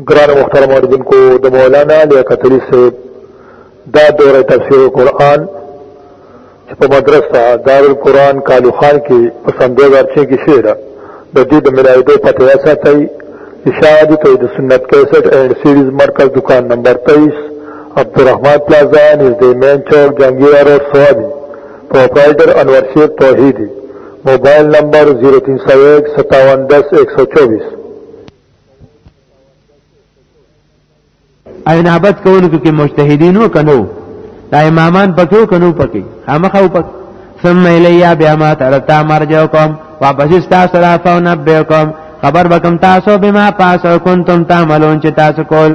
گران مختار مردن کو دا مولانا لیا قتلی سے دا دور تفسیر قرآن چپا مدرسہ دار القرآن کالو خان کی پسند دوزار چین کی شعر دا دید ملائی دو پتہ ایسا تایی اشاعت توحید سنت 61 اینڈ سیریز مرکز دکان نمبر 23 عبدالرحمن پلازا نزد مین چوک جنگیرہ روڈ سوابی پروپرائیٹر انور شیر توحیدی موبائل نمبر 0301 5710 124 اینابت کولو کې مجتهدینو کنو دا امامان پکې کنو پکې هغه پک ثم الیا بیا ما ترتا مرجوکم واپس تاسو را فنبئکم خبر بکم تاسو بما پاسو کنتم تعملون چې تاسو کول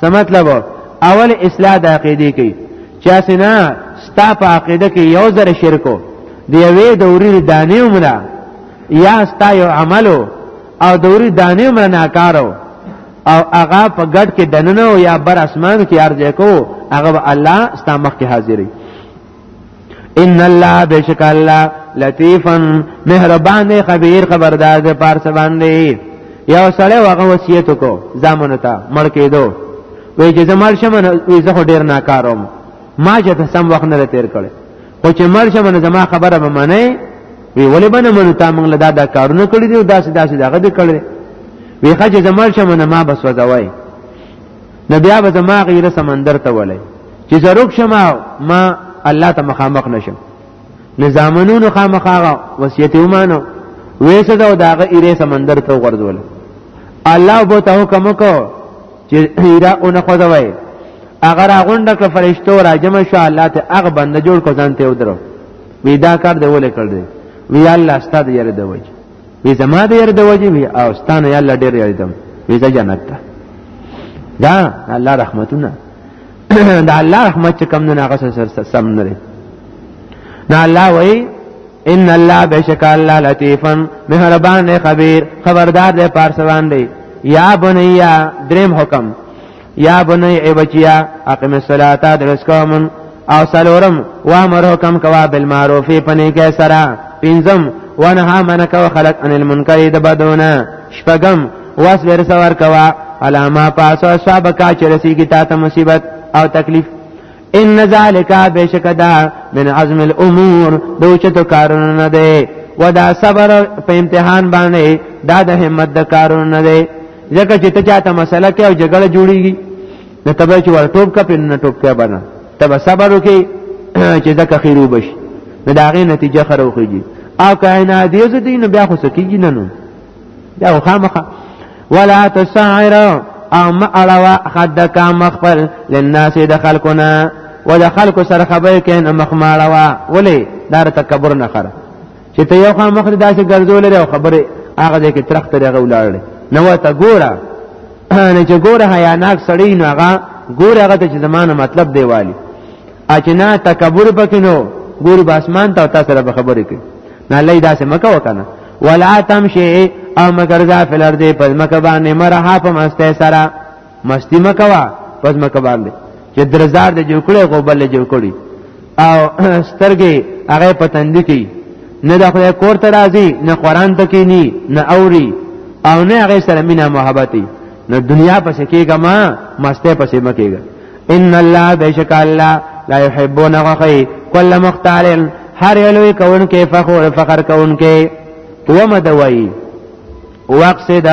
څه مطلب اول اصلاح د عقیده کې چا سینا ستا په عقیده کې یو ذره شرکو دی وی د اوري دانې عمره یا ستا یو عملو او د اوري دانې عمره ناکارو او هغه په ګډ کې دننه یا بر اسمان کې ارزه کو هغه الله ستا مخ کې حاضرې ان الله بشک الله لطیفن مهربان دی خبیر خبردار دی پارس باندې یو سړی وغه وصیت کو زامن ته مړ کېدو وی چې زمړ شم وی زه ډیر ناکاروم ما چې سم وخت نه تیر کړي خو چې مړ شم زما خبره به منې وی ولې بنه منو تا موږ لدا دا کارونه کړی دی او داسې داسې دغه دې کړی وی خځه زمړ شم نه ما بس وځوي نو بیا به زما غیره سمندر ته ولای چې زروک شما ما الله ته مخامخ نشم نظامونو خامخا وصیت ومانو وېسه دا داغه ایره سمندر ته ورځول الله بو ته حکم کو چې ایرا اون خو دا وای اگر غونډه ک فرشتو را جمع شو الله ته هغه بنده جوړ کو ځان ته ودرو وی دا کار دی ولې کړ دی وی الله ستاسو یې دی وای وی زما د ير د وجه وی او ستانه یاله ډیر یریدم وی ز جنت ته دا الله رحمتونه دا الله رحمت چې کم نه هغه سره سم نه لري دا الله وی ان الله بشک الله لطیفا مهربان خبیر خبردار دی پارسوان دی یا بنیا دریم حکم یا بنی عبچیا اقم الصلاة درس کومن او سلورم وامر حکم کوا بالمعروف پنی کې سره پنځم ونها من کوا خلق ان المنکر د بدونه شپږم واصبر صبر کوا علامه پاسو صاحب کا چرسی کی تا ته مصیبت او تکلیف ان ذالک بشکدا من عزم الامور دوچته کارونه نه دی ودا صبر په امتحان باندې دا د همت د کارونه نه دی ځکه چې ته چاته مسله کې او جګړه جوړیږي نو تبه چې ور ټوب کا پین نه ټوب کې بنا تبه صبر وکي چې ځکه خیرو بشي نو دا غي نتیجه خروخیږي او کائنات دې زدي نو بیا خو سکیږي نه نو دا خامخه ولا تسعر او ما اړوا خدک مخفل للناس د خلقنا و د خلکو سره خبرې کوي نو مخ ماړه وا ولې دا تکبر نه خره چې ته یو خان مخ داسې ګرځول لري او خبرې هغه دې کې ترخت لري غولړل نو ته ګوره نه چې ګوره حیاناک سړی نو هغه ګوره هغه ته چې زمانه مطلب دی والی اچنا تکبر پکینو ګوري باسمان ته تاسو سره خبرې کوي نه لای داسې مکه وکنه ولا تمشي او مگر ذا فل ارض پس مکه باندې مرحا په مسته سره مستی مکه وا پس مکه باندې چې درزار دې جوړ کړي غو بل جوړ کړي او سترګې هغه پتند کی نه د خدای کور ته راځي نه قران ته کینی نه اوري او نه هغه سره مینا محبتي نه دنیا پسې کېګه ما مسته پسې مکېګه ان الله بشک الله لا يحبون غخي كل مختال هر یلوی کون کې فخر فخر کون کې ومدوي وقصد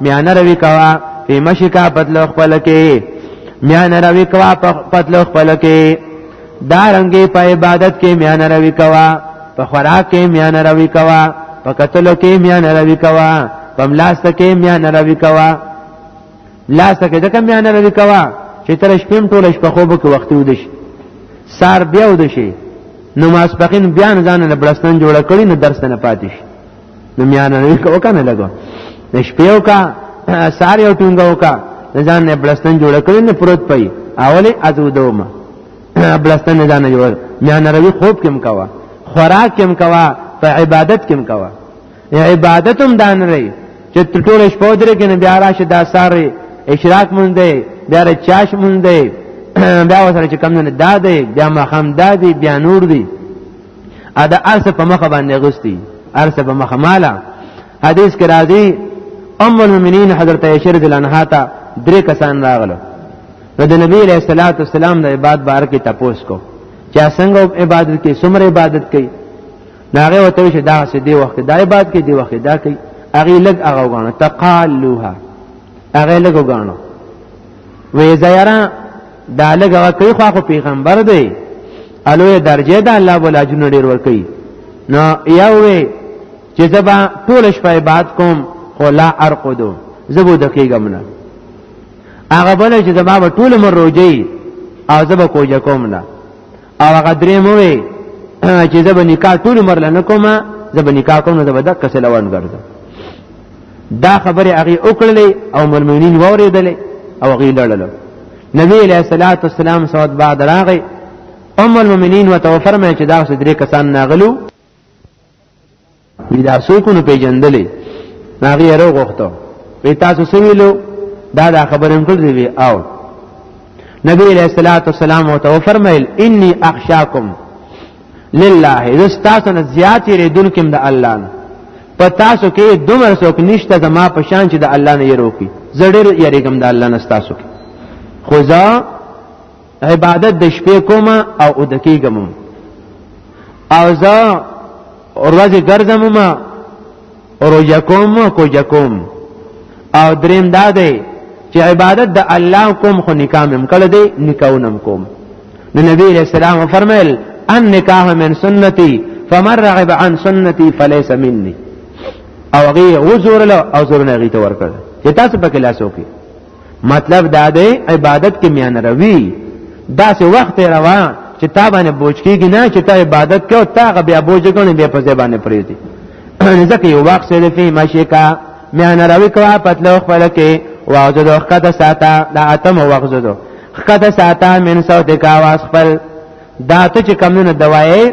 میان روی کوا په مشکا بدل خپل کې میان روی کوا په بدل خپل کې دارنګي په عبادت کې میان روي کوا په خوراک کې میان روي کوا په قتل کې میان روي کوا په ملاست کې میان روي کوا لاس ته کده کم یانه لري کوا چې تر شپې ټول شپه خوب کې وخت ودش سار بیا ودشي نو ماسپخین بیا نه ځان له بلستان جوړ کړی نو درس نه پاتې شي نو میان نه کو کنه لګو د شپې او کا سار یو ټینګ او کا ځان نه بلستان جوړ کړی نه پروت پي اوله ازو دوم بلستان نه ځان جوړ میان روي خوب کم کوا خوراک کم کوا په عبادت کم کوا عبادت هم دان رہی چې ټول شپه درې کې نه بیا راشه دا ساري اشراق مونږ دی بیا را چاش مونږ دی بیا وسره چې کم نه دا دی بیا مخم دا دی بیا نور دی ا د ارس په مخ باندې غستی ارس په مخ مالا حدیث کې راځي ام المؤمنین حضرت عائشہ رضی الله عنها ته درې کسان راغلو نو د نبی علیہ الصلوۃ والسلام د عبادت بار کې تپوس کو چې څنګه عبادت کې څومره عبادت کوي ناغه وته چې دا سه دی وخت دا عبادت کې دی وخت دا کوي اغه لګ اغه غاڼه تقالوها اغه لګ غاڼه وې زیرا دا لګ هغه کوي خو پیغمبر دی الوی درجه دا الله ولا جن ډیر ور کوي نو یا وې چې زبا ټول شپه عبادت کوم خو لا ارقدو زبو دقیقه منه هغه بل چې زما ټول مر روجي او زبا کوجه کوم نه او هغه درې مو وي چې زه به نکاح ټول عمر لنه کوم زه به نکاح کوم زه به دک څه لوان ګرځم دا خبره هغه وکړلې او مؤمنین وریدلې او هغه لړل نبی علیہ الصلوۃ والسلام صوت بعد راغی ام المؤمنین وتو فرمایي چې دا څه درې کسان ناغلو وی دا څوک نو پیجندلې ناغي یې وروغتو وی تاسو سویلو دا دا خبره هم کړې وی او نبی علیہ الصلوۃ والسلام او تو فرمایل انی اخشاکم لله زستاسو نه زیات یې دونکم د الله نه په تاسو کې دومره څوک نشته زما په شان چې د الله نه یې روکي زړه یې رګم د الله نه تاسو کې خدا عبادت د شپې کوم او او د کېګم او زه ورځې ګرځم ما روزه کوم کو جکوم او دریم دا دی چې عبادت د الله کوم خو نکام هم کړه دی نکاونم کوم نو نبی علیہ السلام فرمایل ان نکاح من سنتي فمن رغب عن سنتي فليس مني او غي غزور له او زور نه غي ته ورکړ چې تاسو پکې لاسو کې مطلب دا دی عبادت کې میان روي دا سه وخت روا چې تا باندې بوج کېږي نه چې تا عبادت کې او تا غ بیا بوج کړي به په ځای باندې پریږدي ځکه یو وخت سره فی مشکا میان روي کوا پتلو خپل کې واځو دوه کده ساته دا اتم وغزو دوه خکته ساته من صوت کا واس خپل دا ته چې کمونه دوايي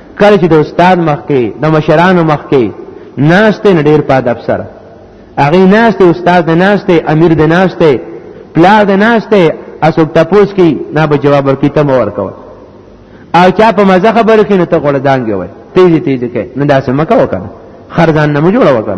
کله چې د استاد مخ کې د مشرانو مخ کې ناشته نه ډیر په ادب سره هغه ناشته استاد نه ناشته امیر نه ناشته پلا نه ناشته اسوک تپوس کی نه به جواب ورکی ته مور کوي او چا په مزه خبره کې نه ته غړدانګي وای تیزی تیزی کې نه داسې مکه وکړه خرزان نه مو جوړ وکړه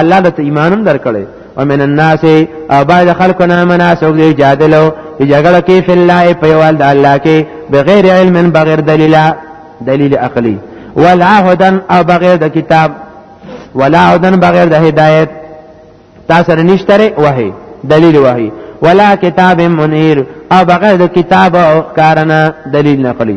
الله د ایمانم درکړي ومن الناس اباد خلقنا مناسب دی جادلو جګړه کې فی الله په یوال د الله کې بغیر علم بغیر دلیل دلیل عقلی ولا هدن او بغیر د کتاب ولا هدن بغیر د هدایت تاسو نشتره وحی دلیل وحی ولا کتاب منیر او بغیر د کتاب او کارنا دلیل نقلی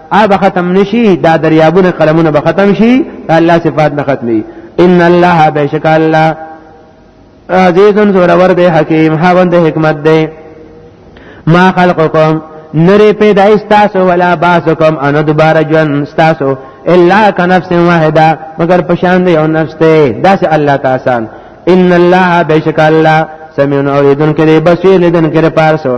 ا به ختم نشي دا دریابونه قلمونه به ختم شي الله صفات نه ختمي ان الله بشک الله عزیز زورور دی حکیم هاوند حکمت دی ما خلقکم نری پیدای ستاسو ولا باسکم ان دوباره جون ستاسو الا کنفس واحده مگر پشان دی او نفس ته داس الله تعالی ان الله بشک الله سميع اوریدن کړي بصیر لیدن کړي پارسو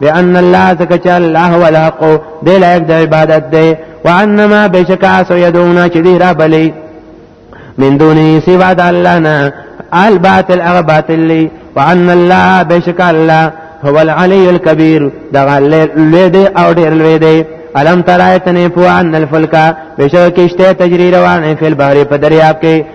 بان الله تکچا الله هو الحق دی لایق د عبادت دی وانما بشکا سو یدونا چې دی را بلی من دونه سوا د الله نه الباطل اغه باطل لی وان الله بشکا الله هو العلی الكبیر دغه لوی دی او ډیر لوی دی الم ترایتنی فوان الفلکا بشکا کشته تجری روانه فل بحر په دریاب کې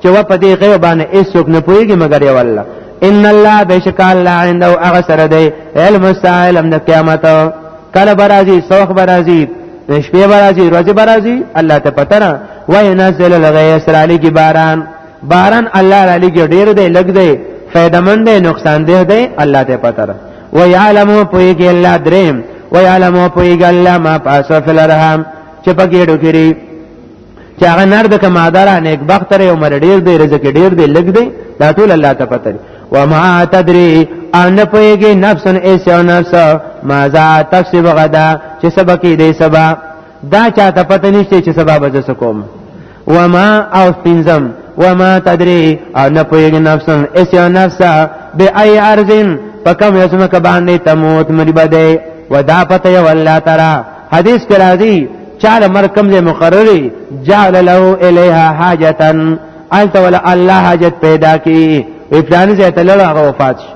چې و په دې غیب باندې هیڅوک نه پوهیږي مګر یو الله ان الله بشک الله عنده هغه سره دی علم السائل د قیامت کله برازي سوخ برازي شپې برازي ورځې برازي الله ته پته نه وای نزل الغیث را لګي باران باران الله را لګي ډیر دی لګ دی فائدمن دی نقصان دی دی الله ته پته نه وای علمو پویږي الله دریم وای علمو پویږي الله ما پاسو فل ارحم چې پګېړو کړي چې هغه نر د کمادار نیک بخت لري عمر ډیر دی رزق ډیر دی لګ دی دا ټول الله ته پته دی و ما تدری ان پویږي نفس ایس او نفس ما ذا تکسب غدا چې سبا کې دی سبا دا چاته پته نشته چې سبا به څه کوم و ما او پنځم و ما تدری ان پویږي نفس ایس او نفس به ای ارزن پکم یسمه کبان نه تموت مری بده و دا پته یو الله تعالی حدیث کې راځي چاله مرکم دې مقرري جعل له الیها حاجتا انت ولا الله حاجت پیدا کی وی پلان زه ته لړ هغه وفات شي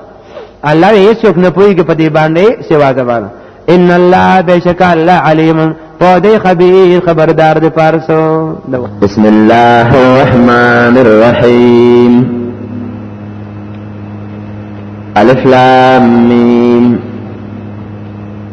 الله یې څوک نه پويږي په دې باندې سوا زبان ان الله بشک الله علیم په دې خبير خبردار دې پارسو بسم الله الرحمن الرحیم الف لام میم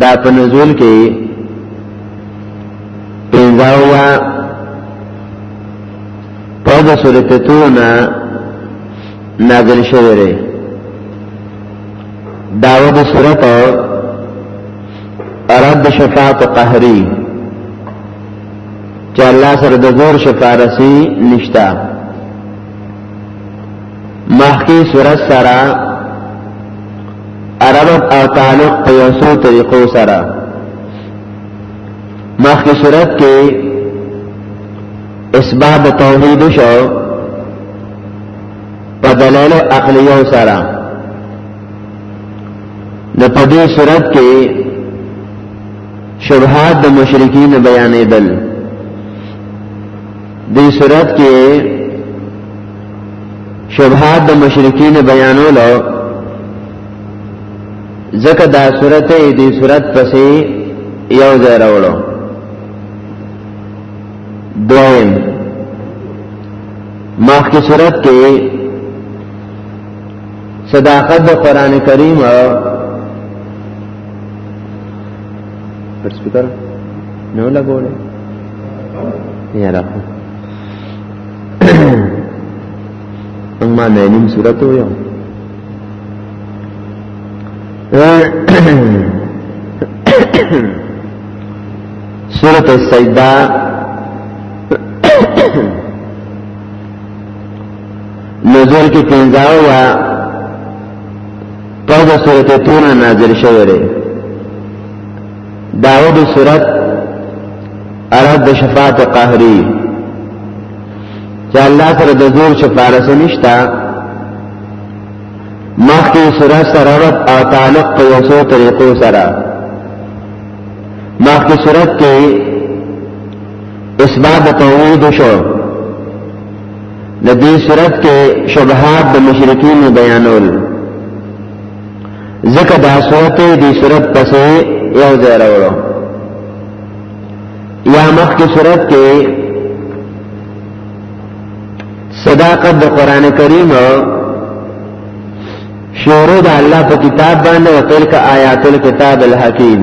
دا په نزول کې پنځاویا په د سورت تونه نازل شوی دی داوه د سورت رد شفاعت قهری چې الله سره د زور شفارسی نشتا مخکې صورت سره عربت او تعلق په یو څو طریقو سره مخکې صورت کې اسباب توحید شو په دلایل عقلیو سره د په دې صورت کې شبهات د مشرکین بیانېدل دې صورت کې شبهات د مشرکین بیانولو ځکه دا صورت دې صورت پسې یو ځای راوړو دویم مخکې صورت کې صداقت د قران کریم او پر سپیکر نو لګولې یا راخو ما نه نیم صورت وي سورۃ السجدہ نزول کې پنځاو یا په سورۃ تور نازل شوی دی داود صورت اراد د شفاعت قهری چې الله سره د زور شفارس نشتا مخکې سره سره رب او تعلق په یو څو طریقو سره مخکې صورت کې اسباب توحید شو د دې صورت کې شبهات د مشرکین بیانول ځکه دا صورت دی صورت پسې یو ځای راوړو یا مخکې صورت کې صداقت د قران کریم شروع د الله په کتاب باندې او تلک آیات الكتاب الحکیم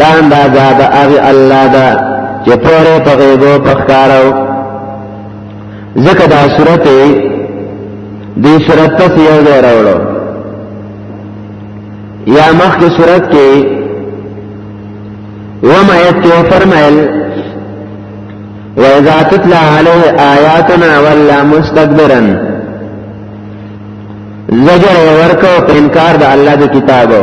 دا اندازه د هغه الله دا چې پوره په غیبو پخکارو ځکه دا صورت دې صورت ته یو ځای راوړو یا مخکې صورت کې وما یتو فرمایل وَإِذَا تُتْلَى عَلَيْهِ آيَاتُنَا وَلَّى مُسْتَكْبِرًا زجر ورکو په انکار د الله د کتابو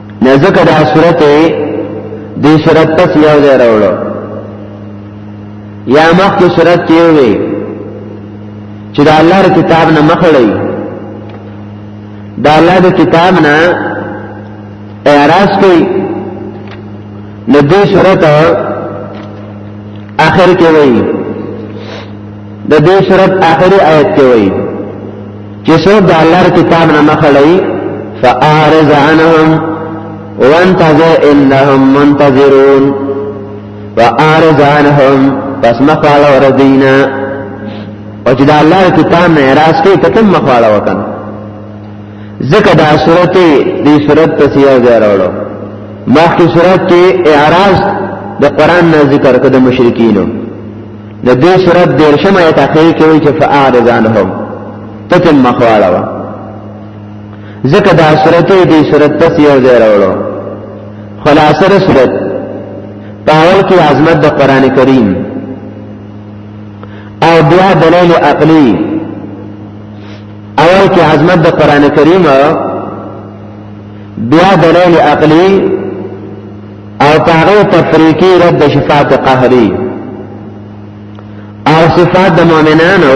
نه ځکه دا صورت دې صورت پس یو ځای راوړو یا مخکې صورت کې وي چې دا الله کتاب نه مخړی دا الله د کتاب نه اعراض کوي نو دې صورت اخر کې وایي د دې صورت آخري آیت کې وایي چې څوک د الله کتاب نه مخړی فاعرض عنهم وانتظر انهم منتظرون فاعرض عنهم پس مخاله وردینا او چې د الله کتاب نه اعتراض کوي ته کوم مخاله وکړ ځکه دا صورت دې صورت ته سیاو دی راوړو مخکې صورت کې اعتراض د قران نه ذکر کړه د مشرکینو د دې صورت دیر شمه ایت اخر کې وی چې فاعرض عنهم تتم مخواړه وا ځکه دا صورت دې صورت پس یو ځای راوړو خلاصه د صورت پاول کې عظمت د قران کریم او بیا دلیل عقلی اول کې عظمت د قران کریم بیا دلیل عقلی او پاغه تفریقی رد شفاعت قهری او صفات د مؤمنانو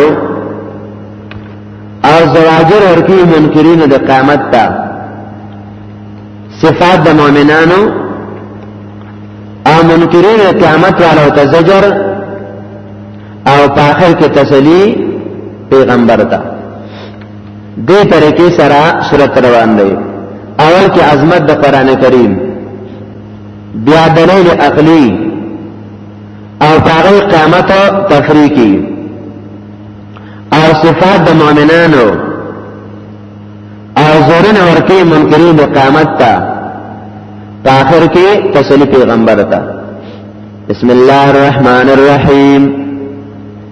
او زواجر ورکی منکرین د قیامت تا صفات د مؤمنانو او منکرین د قیامت والو ته زجر او په اخر کې تسلی پیغمبر ته دې طریقې سره صورت روان دی اول کې عظمت د قران کریم بیا دلیل عقلی او هغه قیامت تفریقی او صفات د مؤمنانو او زورن ورکی منکرین د قیامت ته په اخر کې تسلی پیغمبر ته بسم الله الرحمن الرحیم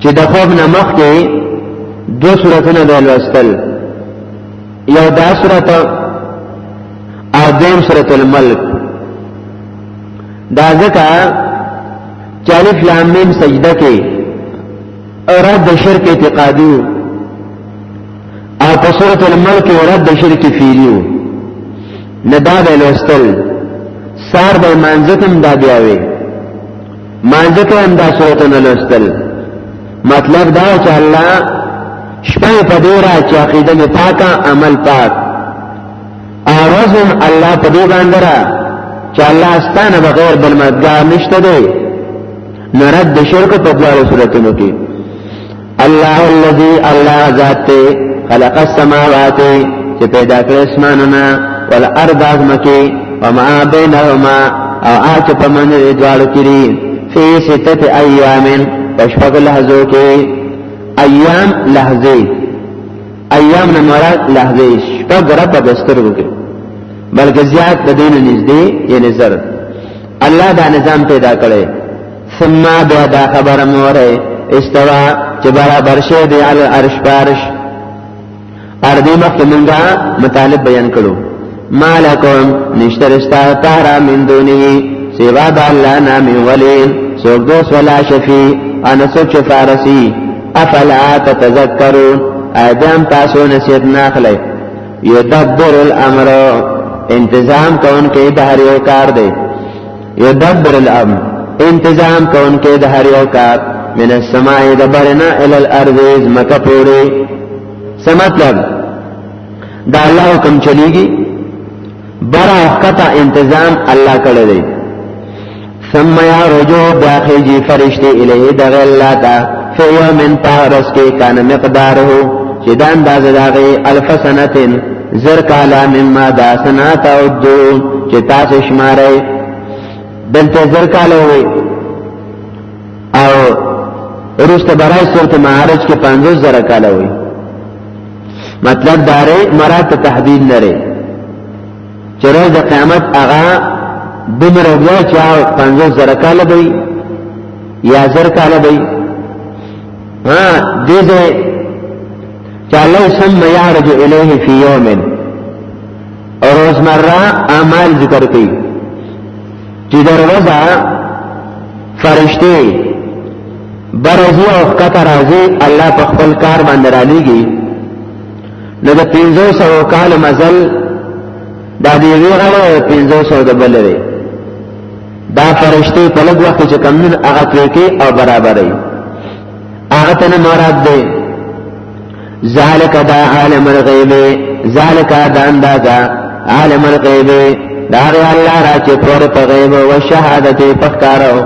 چې د خوب نه مخکې دو سورتونه به لوستل یو دا سورت او دیم سورت الملک دا ځکه چې الف لام میم سجده کې رد شرک اعتقادي او په سورت الملک رد شرک فعلی نه دا به لوستل سار به منځتم دا بیاوي مانځه کې هم دا سورتونه لوستل مطلب دا چې الله شپه په دې را چې عقیده مې پاکه عمل پاک اوازم الله په دې باندې را چې الله ستانه بغیر بل مدګار نشته دی نرد شرک په دواړو صورتونو کې الله الذي الله ذات خلق السماوات چې پیدا کړ اسمانونه والارض ازمکه وما بينهما او آچ پمن دوالو کړي فی ستت ایام پشفق لحظو کې ایام لحظه ایام نه مراد لحظه شپږ رب بسترګو کې بلکې زیات د دین نږدې یې نظر الله دا نظام پیدا کړی ثم بیا دا خبر موره استوا چې برابر شه دی علی عرش بارش اردی مخت منگا مطالب بیان کړو مالکم نشتر استا تارا من دونی سوا دا اللہ نامی ولی سوک دوس ولا شفی انا سوک شفارسی افلا تتذکرون آدم تاسو نصیت ناخلی یدبر الامر انتظام کون کې بهر یو کار دی یدبر الامر انتظام کونکي د هر یو کار من السماء د برنا ال الارض زمکه پوری سمطلب دا الله حکم چلیږي برا خطا انتظام الله کړی دی ثم يرجو باخجي فرشتي الیه دغه الله تا فی یومن پهرس کې کان مقداره چې دا اندازه داغه الف سنتن زر کالا مما دا سنا تعدو چې تاسو شمارئ دلته زر کالا وي او روسته برای صورت معارج کې 50 زر کالا وي مطلب داره مراد تحدید نره چرې د قیامت هغه دمر بیا چا 50 زر کالا دی یا زر کاله دی ها دې دې چې الله سم یعرج الیه فی یوم روزمره اعمال ذکر کوي چې دروازه فرشته برزی او کته راځي الله په خپل کار باندې را لېږي نو د 1500 کال مزل دا دی ویغه 1500 د بلره دا فرشته په لږ وخت چې کمون هغه کې او برابرې هغه ته مراد دی ذالک دا عالم الغیب ذالک دا اندازا عالم الغیب دا غی الله را چې پر په غیب او شهادت په ښکارو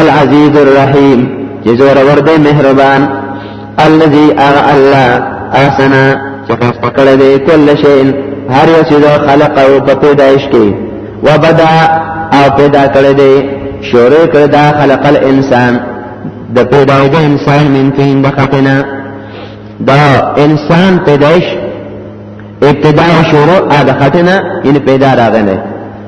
العزیز الرحیم چې زور ور دی مهربان الذي اغا الله احسنا چې خاص پکړه دی کل شی هر یو چې خلق او په پیدایش کې وبدا او پیدا کړی دی شروع کړ دا خلق الانسان د پیدایش انسان من تین بخپنا دا انسان پیدایش ابتدا شروع ا د خطنه یعنی پیدا راغله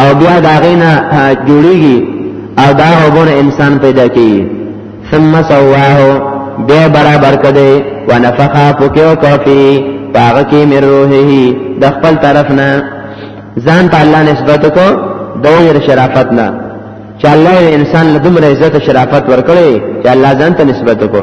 او بیا دا غینا جوړیږي او دا وګور انسان پیدا کیږي ثم سواه بیا برابر کده ونفخ فکیو کافی باغ کی من روحه د خپل طرف نه ځان ته الله نسبت کو دویر شرافت نه چې الله انسان له دومره عزت شرافت ورکړي چې الله ځان ته نسبت کو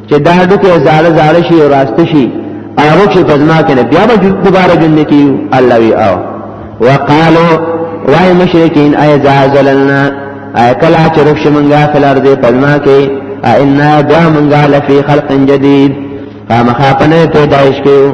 چې دا هډو کې زاړه زاړه شي او راست شي هغه چې پزما کې بیا به دوباره جن کې الله وی او وقالو وای مشرکین ای زازلنا ای کلا چې رخص منګه فلر دې پزما کې ان دا منګه لفی خلق جدید خامخا پنه پیدائش کیو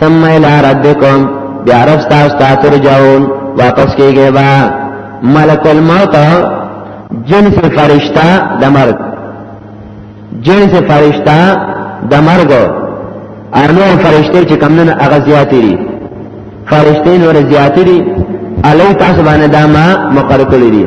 ثم الى ربكم بیا رب تاسو ته ترجعون واپس کیږي با ملک الموت جنس فرشتہ د مرګ جنس فرشتہ د مرګ انو فرشتي چې کمنن هغه زیاتې دي فرشتي نور زیاتې دي علی تاسو باندې دا ما مقرر کړی دي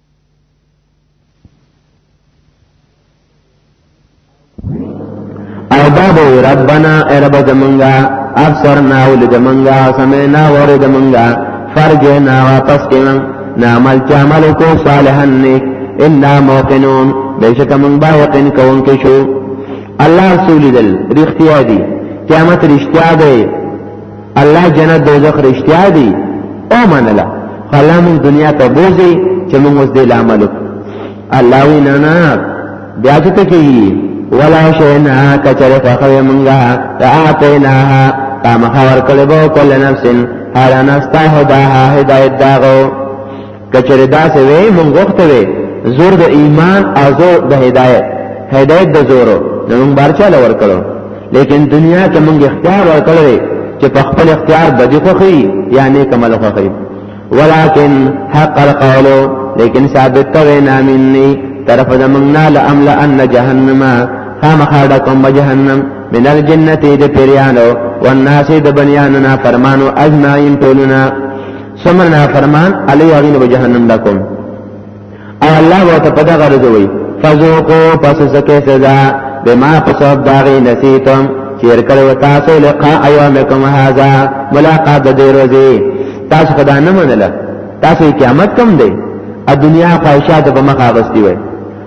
او دا به ربنا ای رب زمونږه ابصرنا ولد منګا سمعنا ورد منګا فرجنا واپس کنا نعمل چعمل کو صالحا نیک انا موقنون بیشک من با یقین کون کې شو الله رسول دل رښتیا دی قیامت رښتیا دی الله جنت دوزخ رښتیا دی او منله الله مون دنیا ته بوزي چې مون اوس دې لامل الله وی نه نه بیا چې ته کی ولا شینا کچره فخوی منګه اعطیناها قام خور کله بو کل نفس هر نفس ته هداها هدایت داغو کچره دا څه وې مونږ وخته وې زور د ایمان او زور د هدایت هدایت د زورو نو مونږ بارچا لور کړو لیکن دنیا کې مونږ اختیار ورکړل چې په خپل اختیار بدی خوخي یا نیک عمل خوخي ولكن حق القول لیکن ثابت کوي نامني طرف د مونږ نه لامل ان جهنم خامخاډکم بجهنم من الجنه د پیرانو والناس د بنیانو نا فرمانو اجمعین ټولنا سمر نه فرمان علی یغین به جهنم لکم او الله وته پدا غرزوي فذوقو پس سکه سزا بما پسوب داغی نسیتم چیر کړو تاسو لقاء یومکم هذا ملاقات د دې ورځې تاسو خدا نه منله تاسو قیامت کم دی ا دنیا خواهشات په مخه غستی وای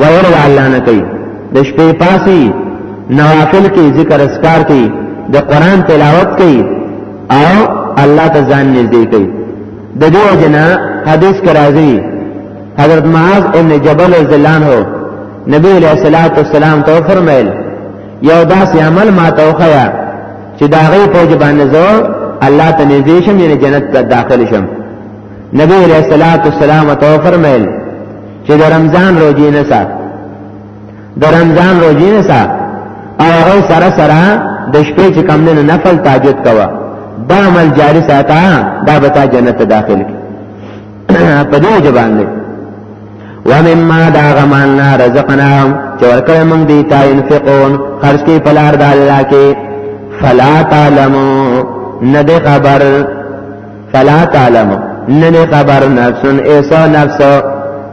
وير د الله نه کوي د شپې پاسي نوافل کې ذکر اسکار کوي د قران تلاوت کوي او الله ته ځان نږدې کوي د دې وجنا حدیث کرازي حضرت معاذ ابن جبل رضی الله عنه نبی علیہ الصلوۃ والسلام ته فرمایل یو داسې عمل ما ته وخیا چې دا غي فوج باندې زو الله ته نږدې شم یعنی جنت ته داخل شم نبی علیہ الصلوۃ والسلام ته فرمایل چې د رمضان روزي نه سات د رمضان روزي نه سات او هغه سره سره د شپې چې کم نه نفل تاجد کوا دا عمل جاری ساته دا به تا جنت داخل کی په دې جبان دی ومما دا غماننا رزقنا چې ورکړې موږ دي تا انفقون خرج کې پلار د الله کې فلا تعلمو نه خبر فلا تعلم نن خبر نفس ایسو نفس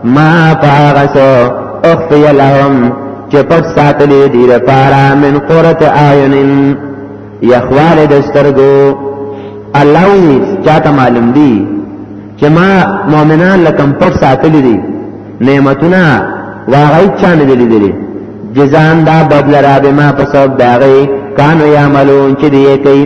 ما پاغسو اخفی لهم چې پټ ساتلی دی لپاره من قرت اعین یخوال د سترګو الله وی چاته معلوم دی چې ما مؤمنان لکم پټ ساتلی دي نعمتونه واغی چا نه دي دي جزان دا بدل را به ما په سبب داغي کانو یعملون چې دی کوي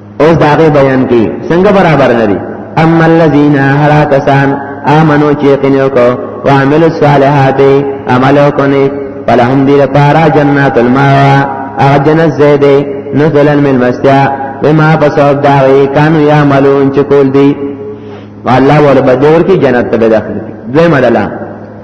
اوس دا غي بیان کی څنګه برابر نه دي اما الذين هرا کسان امنو چې کینو کو وعملوا الصالحات عملو کني فلهم دي لپاره جنات الماوا هغه جنت زیدې نزلن من مستیا بما بسوب داوی کانو یعملون چې کول دي الله ور بدور کی جنت ته داخل دوی مدلام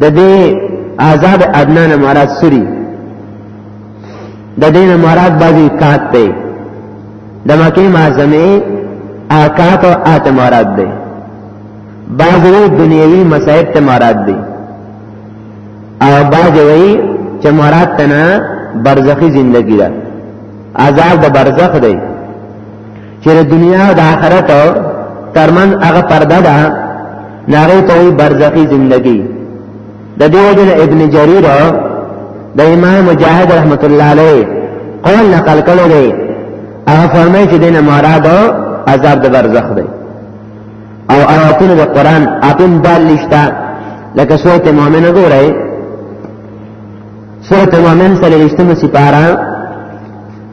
د دې عذاب ادنا نه مراد سری د دې نه مراد بازی کات دی د مکه معظمه آکات او آت مراد دی بازی دنیوی مسائل ته مراد دی او بازی چې مراد تنه برزخی زندگی ده عذاب د برزخ دی چې د دنیا او د آخرت ترمن هغه پرده ده ناغه ته وي برزخی زندگی د دې وجه ابن جرير د امام مجاهد رحمت الله علیه قول نقل کړو دی هغه فرمایي چې دینه مراد عذاب د برزخ دی او آیاتونه د قران اپن دال لشتہ لکه سورته مؤمنه ګورئ سورته مؤمن سره رښتمه سپارا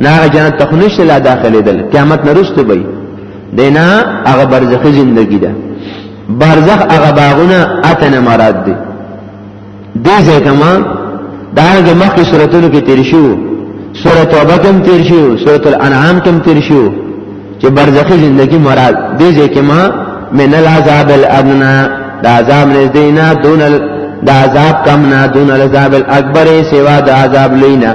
نه جنت ته نشته لا داخلي دل قیامت نه رسته وي دینا هغه برزخی زندگی ده برزخ هغه باغونه اتنه مراد دي دې ځای کما دا هغه مخکې سوراتونو کې تیر شو سورۃ توبه کې تیر شو سورۃ الانعام کې تیر شو چې برزخی زندگی مراد دې ځای کما من العذاب الادنى دا عذاب نزدینا دون دا عذاب کم نه دون العذاب الاکبر سوا دا عذاب لینا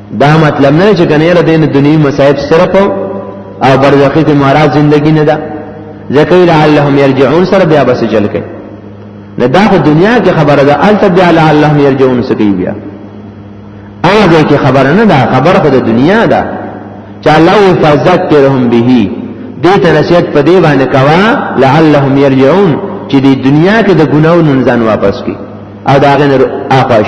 دا مطلب نه چې کنه را دین دنیوي مصائب صرف او برزخی ته مراد زندگی نه ده ځکه لعلهم يرجعون سره بیا بس چل کې نه دا خو دنیا کې خبره ده الته بیا لعلهم يرجعون سکی بیا هغه کې خبره نه ده خبره خو د دنیا ده چې الله فذكرهم به دې ته نصیحت په دی باندې کوا لعلهم يرجعون چې د دنیا کې د ګناو نن ځان واپس کی او دا غنر آفاش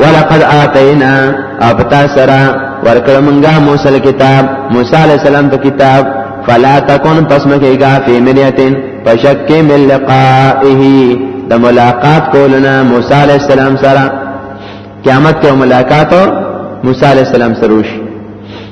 ولقد آتینا ابتا سرا ورکړه مونږه موسی کتاب موسی علی السلام ته کتاب فلا تکون پس مکه گا فی ملیتن پشک من لقائه د ملاقات کولنا موسی علی السلام سره قیامت کې ملاقات موسی علی السلام سره وشي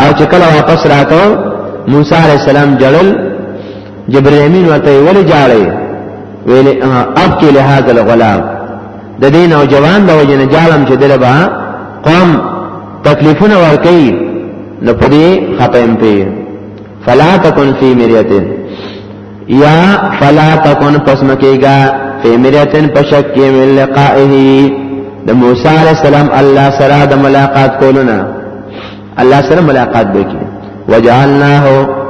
او چې کله واپس راته موسی علی السلام جړل جبرئیل امین ورته ویل جاړې ویل اب کې له هاذ الغلام د دین او جوان د وجنه جالم چې دلبا قوم تکلیفونه ورکي نو پدې خپم په فلا تکن فی مریته یا فلا تکون پس مکیگا فی مریتن پشک کی من لقائه د موسی علی السلام الله سره د ملاقات کولونه الله سره ملاقات وکړي وجعلناه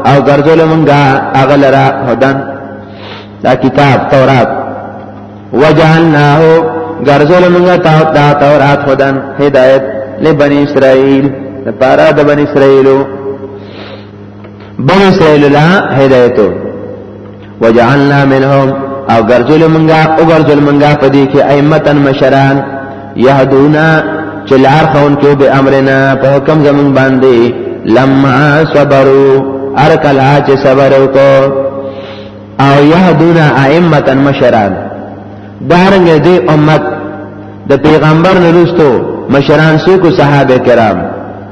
او ګرځول مونږه اغلرا هدن دا کتاب تورات وجعلناه ګرځول مونږه تا دا تورات هدن هدایت لبنی اسرائیل لپاره د بنی اسرائیلو بني اسرائيل لا هدايتو وجعلنا منهم او ګرځول مونږه او ګرځول مونږه په دې کې ائمتن مشران يهدونا چې لار خون کې به امرنا په حکم زمون باندې لما صبروا ارکل اچ صبر وکړو او يهدونا ائمتن مشران دارنګ دې امت د پیغمبر نرستو مشران سو کو صحابه کرام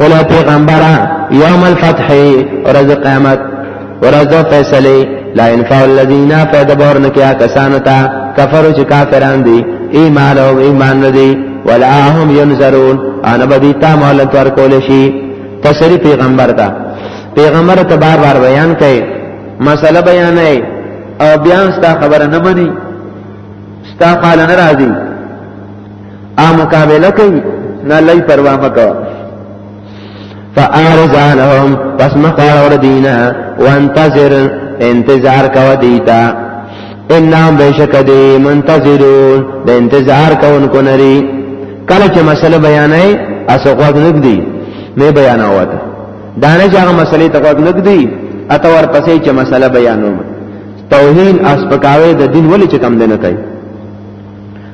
قل پیغمبر یوم الفتح ورځ قیامت ورځ فیصله لا انفع الذین فدبر نکیا کسانو ته کفرو چې کافران دي ایمان او ایمان ندي ولا هم ينظرون انا بدی تا مولت ورکول شي تسری پیغمبر تا پیغمبر ته بار بار بیان کړي مسله بیان او بیان ستا خبره نه مني ستا قال ناراضي ا مقابله کوي نه لای پروا مکو فاعرض عنهم پس مخوار اور دینا وانتظر انتظار کو دیتا انام بیشک دی منتظرون د انتظار کوونکو نری کله چې مسله بیانای اسو غوږ نګدي مې بیاناوت دا نه چې هغه مسلې ته غوږ نګدي اته ورپسې چې مسله بیانوم توهین اسپکاوي د دین ولې چې کم دنه کوي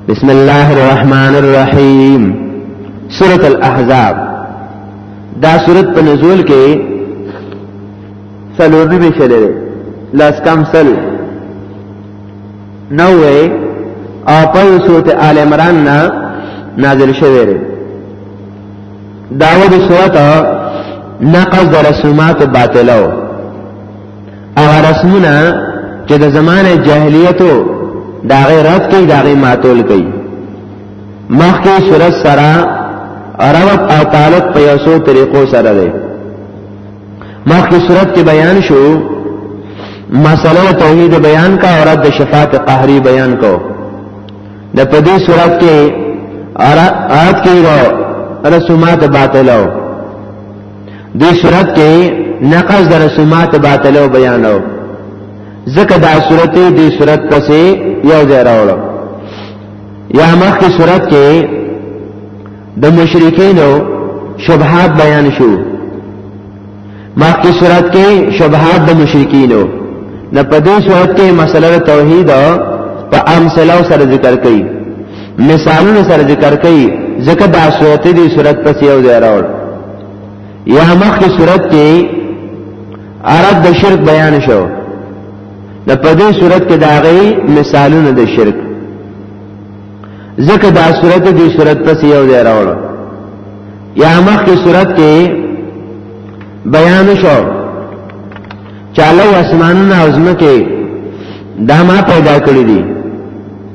بسم الله الرحمن الرحیم سورۃ الاحزاب دا سورۃ په نزول کې سلورمه به چلے لاس کم سل نوې او په سورۃ آل عمران نا نازل شوه لري داوود سورۃ نقض رسومات باطلو هغه رسمونه چې د زمانه جاهلیتو دا غي رد کوي دا غي ماتول کوي مخکې صورت سره عربت او تعلق په یو څو طریقو سره دی مخکې صورت کې بیان شو مسله توحید بیان کا او رد شفاعت قهری بیان کو د پدې صورت کې آیات کې رسومات باطلو دې صورت کې نقض د رسومات باطلو بیانو ځکه دا صورت دې صورت پسې یو ځای راوړو یا مخکې صورت کې د مشرکینو شبهات بیان شو مخکې صورت کې شبهات د مشرکینو نه په دې صورت کې مسله توحید په امثله سره ذکر کړي مثالونه سره ذکر کړي ځکه دا صورت دی صورت پس یو ځای راوړ یا مخکې صورت کې عرب د شرک بیان شو د پدې صورت کې دا غي مثالونه د شرک ځکه دا صورت دی صورت پس یو ځای راوړ یا مخکې صورت کې بیان شو چاله اسمانونه او زمکه دا ما پیدا کړی دي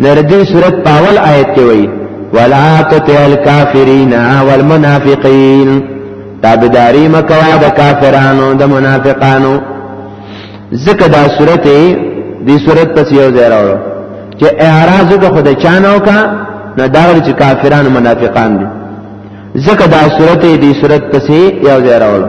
نردی صورت پاول آیت کې وایي ولا تطع الكافرین والمنافقین تابعداري مکوا د کافرانو د منافقانو ذکر دا صورت دی صورت پس یو ځای راوړو چې اعراض د خدای چانو کا نه دا چې کافرانو منافقان دي ذکر دا صورت دی صورت پس یو ځای راوړو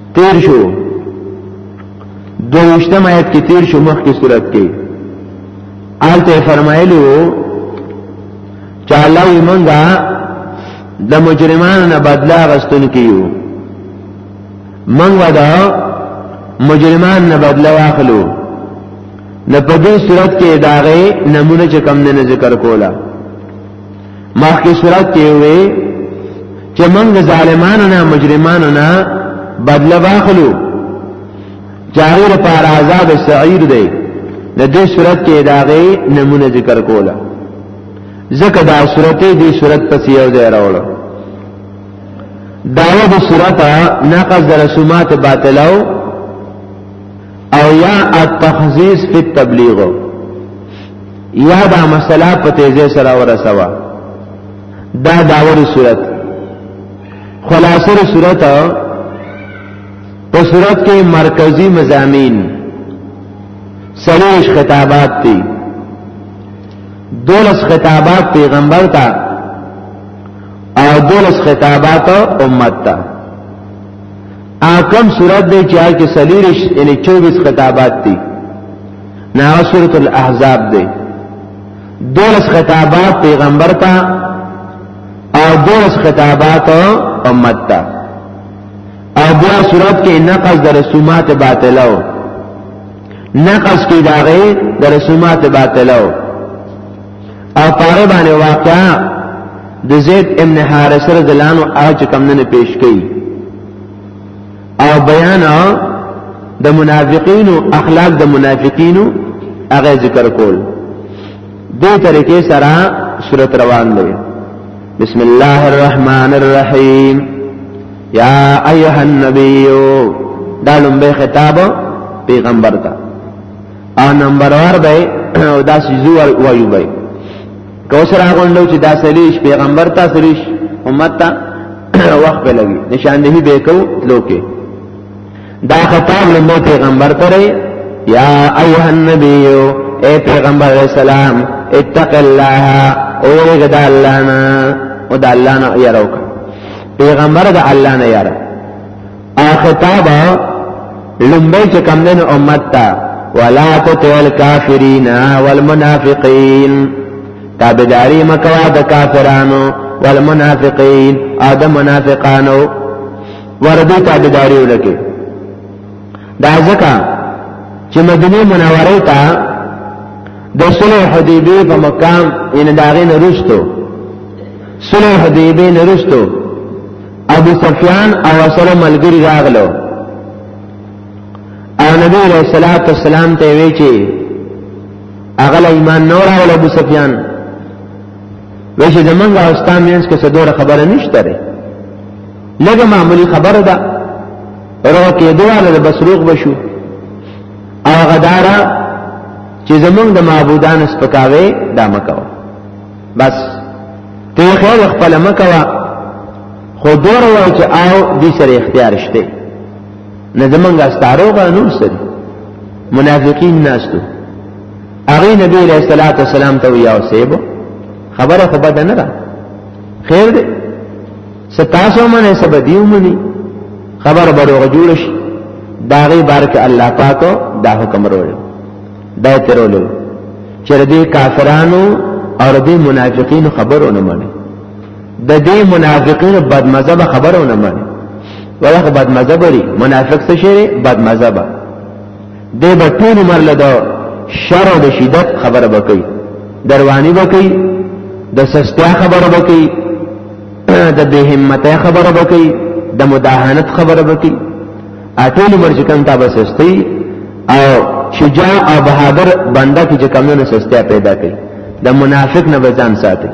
تیر شو دوشتم آیت کې تیر شو مخ کې صورت کې آلته فرمایلی وو چې الله یې مونږه د مجرمانو نه بدلا غستون کیو مونږ ودا مجرمان نه بدلا واخلو نه په دې صورت کې داغه نمونه چې کم نه ذکر کولا مخکې صورت کې وي چې موږ ظالمانو نه مجرمانو نه بدله واخلو چارو لپاره عذاب سعیر دی د دې صورت کې داغه نمونه ذکر کوله ځکه دا صورت دې صورت پس یو ځای راوړو داوه د صورت ناقض رسومات باطلو او یا التخزیز فی التبلیغ یا دا مسله په تیزه سره ورسوا دا داوری صورت خلاصه صورت په صورت کې مرکزی مزامین سلیش خطابات تی دولس خطابات پیغمبر تا او دولس خطابات امت تا اکم صورت دی چې هغه سلیرش یعنی 24 خطابات دي نه سورۃ الاحزاب دی دولس خطابات پیغمبر ته او دولس خطابات امت ته او بیا صورت کې نقص د رسومات باطلو نقص کې داغه د رسومات باطلو او پاره باندې واقعا د زید ابن حارث رضی الله عنه اج کم نه پیش کړي او بیان د منافقین او اخلاق د منافقین هغه ذکر کول دې طریقې سره صورت روان دی بسم الله الرحمن الرحیم یا ایها النبی دا لومبه خطاب پیغمبر ته او نمبر ور به او دا سيزو وایو به کو سره غونډو چې دا سلیش پیغمبر ته سلیش امت ته وخت به لګي نشاندهي به کو لوکه دا خطاب له پیغمبر ته یا ایها النبی اے پیغمبر علیہ السلام اتق الله او رغد الله نه او د الله نه یروک پیغمبر د الله نه یره خطاب لمبه چې کم دین امت تا ولا تطع الكافرین والمنافقین تابعداري مکوا د کافرانو والمنافقین او د منافقانو وردی تابعداري ولکه دا ځکه چې مدینه منوره ته د صلح حدیبی په مقام ان داغه نرستو صلح حدیبی نرستو ابو سفیان او سره ملګری راغلو او نبی علیہ الصلوۃ والسلام ته وی چې اغل ایمان نور راغله ابو سفیان وی چې زمونږ او ستاسو مینس کې څه ډوره خبره نشته لري لږه معمولی خبره ده ورو کې دواله د بسروغ بشو او غدارا چې زمونږ د معبودان سپکاوي دا مکو بس ته خیر خپل مکوا خو دور وای چې آو دې سره اختیار شته نه زمونږ استارو قانون سره منافقین ناستو هغه نبی علیہ الصلوۃ والسلام ته ویاو سیبو خبره خو بد نه ده خیر دې ستاسو منه سبا دیو منی خبر بروغ جوړ شي داغه بار کې الله پاک دا حکم وروړي دا ترولو چې دې کافرانو او دې منافقین خبرو نه مني د دې منافقین بد مذهب خبرو نه مني ولکه بد مذهب لري منافق څه شي بد مذهب دې به ټول عمر له دا شر او شدت خبره وکړي دروانی وکړي د سستیا خبره وکړي د بهمته خبره وکړي د مداهنت خبره وکړي اټول مرچ کم تا بس سستی او شجاع او بهادر بنده کې چې کمونه سستیا پیدا کوي د منافق نه بچان ساتي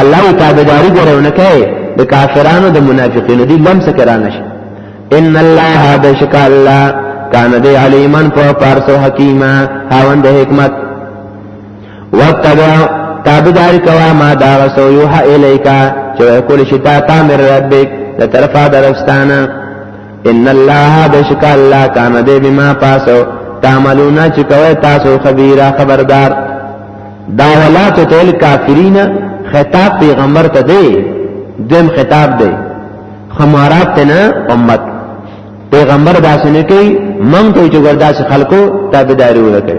الله تابعداري ګورونه کوي د کافرانو د منافقینو دي لمس کرانه شي ان الله بشک الله کان دی علیمن په پارسو حکیمه هاوند حکمت وتبع تابعداري کوا ما دا رسو یوه الیکا چې کول شي تا تامر ربک د طرفه درفستانه ان الله بشک الله کان دې بما پاسو تعملون چې کوي تاسو خبيره خبردار دا ولا تل کافرین خطاب پیغمبر ته دی دیم خطاب دی خمارات ته نه امت پیغمبر داسې نه کوي مونږ ته چې ګرځي خلکو تابعداري وکړي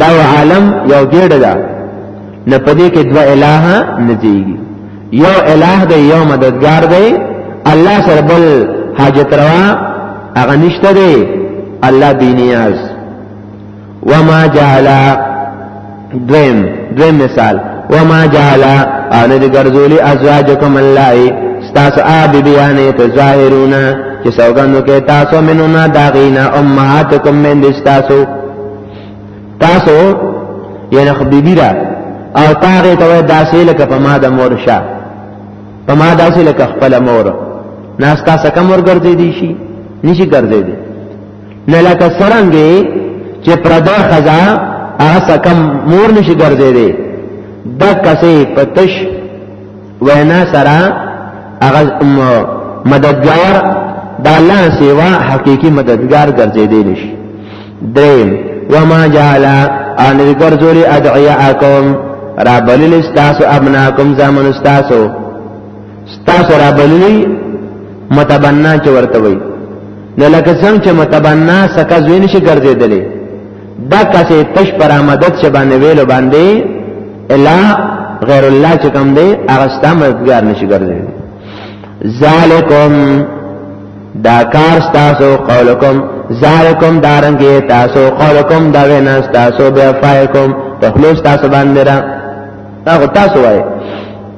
دا یو عالم یو ګډه ده نه پدې کې دوه الہ نه دیږي یو الہ دی یو مددگار دی الله سره بل حاجت روا هغه نشته دی الله بنیاز وما جعل دویم دویم مثال وما جعل ان دې ګرځولي ازواجکم الله تاسو آب بیانې ته ظاهرونه چې سوګندو کې تاسو منونه داغینا امهاتکم من دې تاسو تاسو یې نه خبيبي را او تاغه ته داسې لکه په ما د مور شه په ما داسې لکه خپل مور ناستا سکه مور ګرځې دي شي نشي ګرځې دي نه لکه سرنګې چې پردا خزا هغه سکه مور نشي ګرځې دي د کسې پتش وینا سره هغه مددگار د الله سیوا حقيقي مددگار ګرځیدل شي دریم وما جعل ان ګرځول ادعیاءکم را بلل استاسو ابناکم زامن استاسو استاسو را بللی متبنا چې ورته وي نو لکه څنګه چې متبنا سکه زوین شي ګرځیدلې دا کسه تش پر آمدد چې باندې ویلو باندې الا غیر الله چې کوم دی هغه ستاسو مددگار نشي ګرځي ذالکم دا کار ستاسو قولکم ذالکم دارنګي تاسو قولکم دا وینا تاسو بیا فایکم په خپل تاسو باندې را تاسو وایي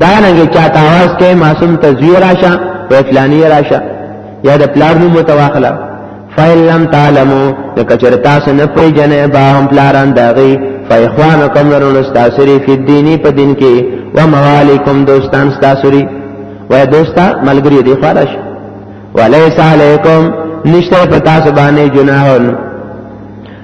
دا رنګه چاته आवाज کوي معصوم تزویر راشه او فلانی راشه یا د پلار نوم متواخله فإن لم تعلموا لکچر تاسو نه پوي جنې با هم پلاران داغي فإخوانكم لرون استاسری فی الدینی په دین کې و موالیکم دوستان استاسری و دوستا ملګری دی خارش ولیس علیکم نشته پتا سبانه جناحون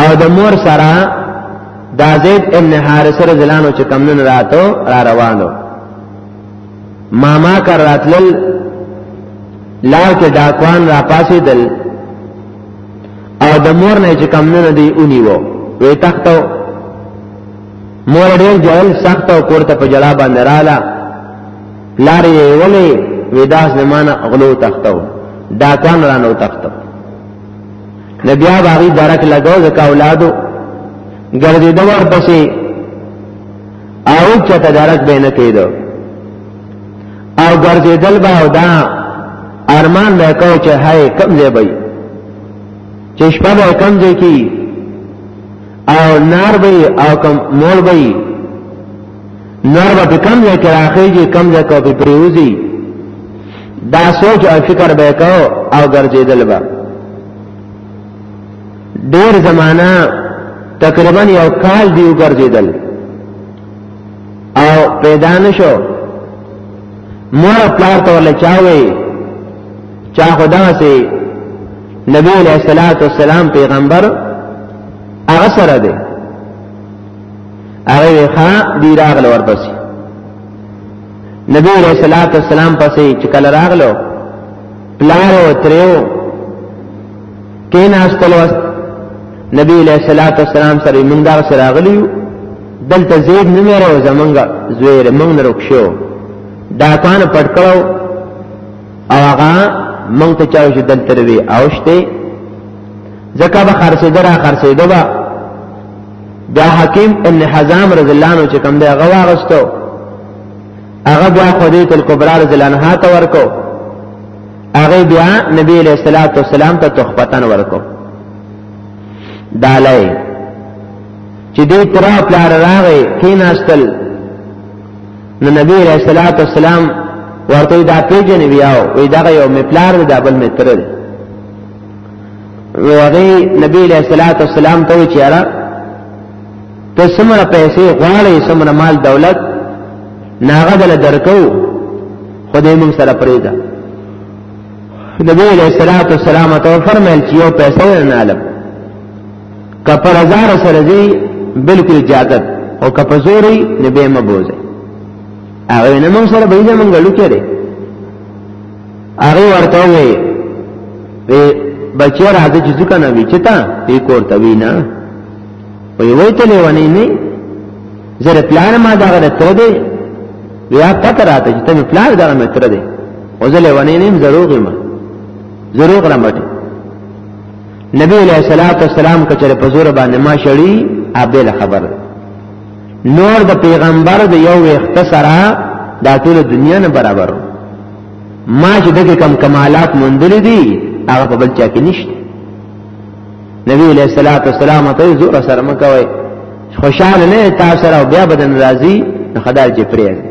او د مور سره دا زید ابن حارث رضی الله عنه چې کمنن راتو را روانو ماما کر راتلل لار کې ډاکوان را پاسې دل او د مور نه چې کمنن دی اونی وو وی تختو مور ډیر جهل سخت او کوړه په جلا باندې رااله لار یې ولې وداس زمانہ غلو تختو ډاکوان رانو تختو نبیا باغی درک لګاو زکا اولادو ګرځې د ور پسې او چته درک به نه کېدو او ګرځې دل به او دا ارمان به کو چې هاي کم ځای به چې شپه به کم ځای کی او نار به او کم مول به نور به کم ځای کې راخېږي کم ځای کې پریوزي دا سوچ او فکر به کو او ګرځېدل به ډېر زمانہ تقریبا یو کال دی وګرځېدل او پیدا نشو مور پلار ته ولا چاوي چا خدا سي نبی علیہ الصلوۃ والسلام پیغمبر هغه سره دی هغه ښا دی راغله ورپسې نبی رسول الله صلی الله علیه وسلم پسې چې کله راغلو پلار او تریو کیناستل واست نبی علیہ الصلوۃ والسلام سره موږ دا سره غلیو دلته زید نه میرو زمونږ زویر موږ نه رکشو دا کان پټ کړو او هغه موږ ته چاو چې دلته وی اوشته زکه به خرڅې درا خرڅې دوه بیا حکیم ابن حزام رضی الله عنه چې کوم دی هغه واغستو هغه بیا خدیت الکبرى رضی الله عنها ته ورکو هغه بیا نبی علیہ الصلوۃ والسلام ته تخفتن ورکو دالای چې دې تر پلار راغې کیناستل نو نبی علیہ الصلوۃ والسلام ورته دا پیژنې بیاو وی دا یو مپلار دا بل متر دی نو هغه نبی علیہ الصلوۃ والسلام ته وی چیرې ته سمره پیسې غواړې سمره مال دولت ناغه دل درکو خدای موږ سره پرېدا نبی علیہ الصلوۃ والسلام ته فرمایل چې یو پیسې نه علم کپر هزار سره دی بالکل اجازت او کپزوري نبی مبوزه هغه نه موږ سره به یې موږ لوکره هغه ورته وی وی بچی راځي چې ځکه نه وی چې تا یې کور ته وینا وی وای ته لیوانی نه زره پلان ما دا غره تر دې بیا پته راته چې ته پلان دا مې تر دې او زه لیوانی نه ضروري ما ضرور را مټ نبی علیہ الصلوۃ والسلام کچره په زور باندې ما شړی ابل خبر نور د پیغمبر د یو وخت سره دا ټول دنیا نه برابر ما چې دغه کم کمالات مندل دي هغه په بل چا کې نشته نبی علیہ الصلوۃ والسلام ته زور سره مکوي خوشاله نه تاسو سره بیا بدن راضي خدای چې پرېږ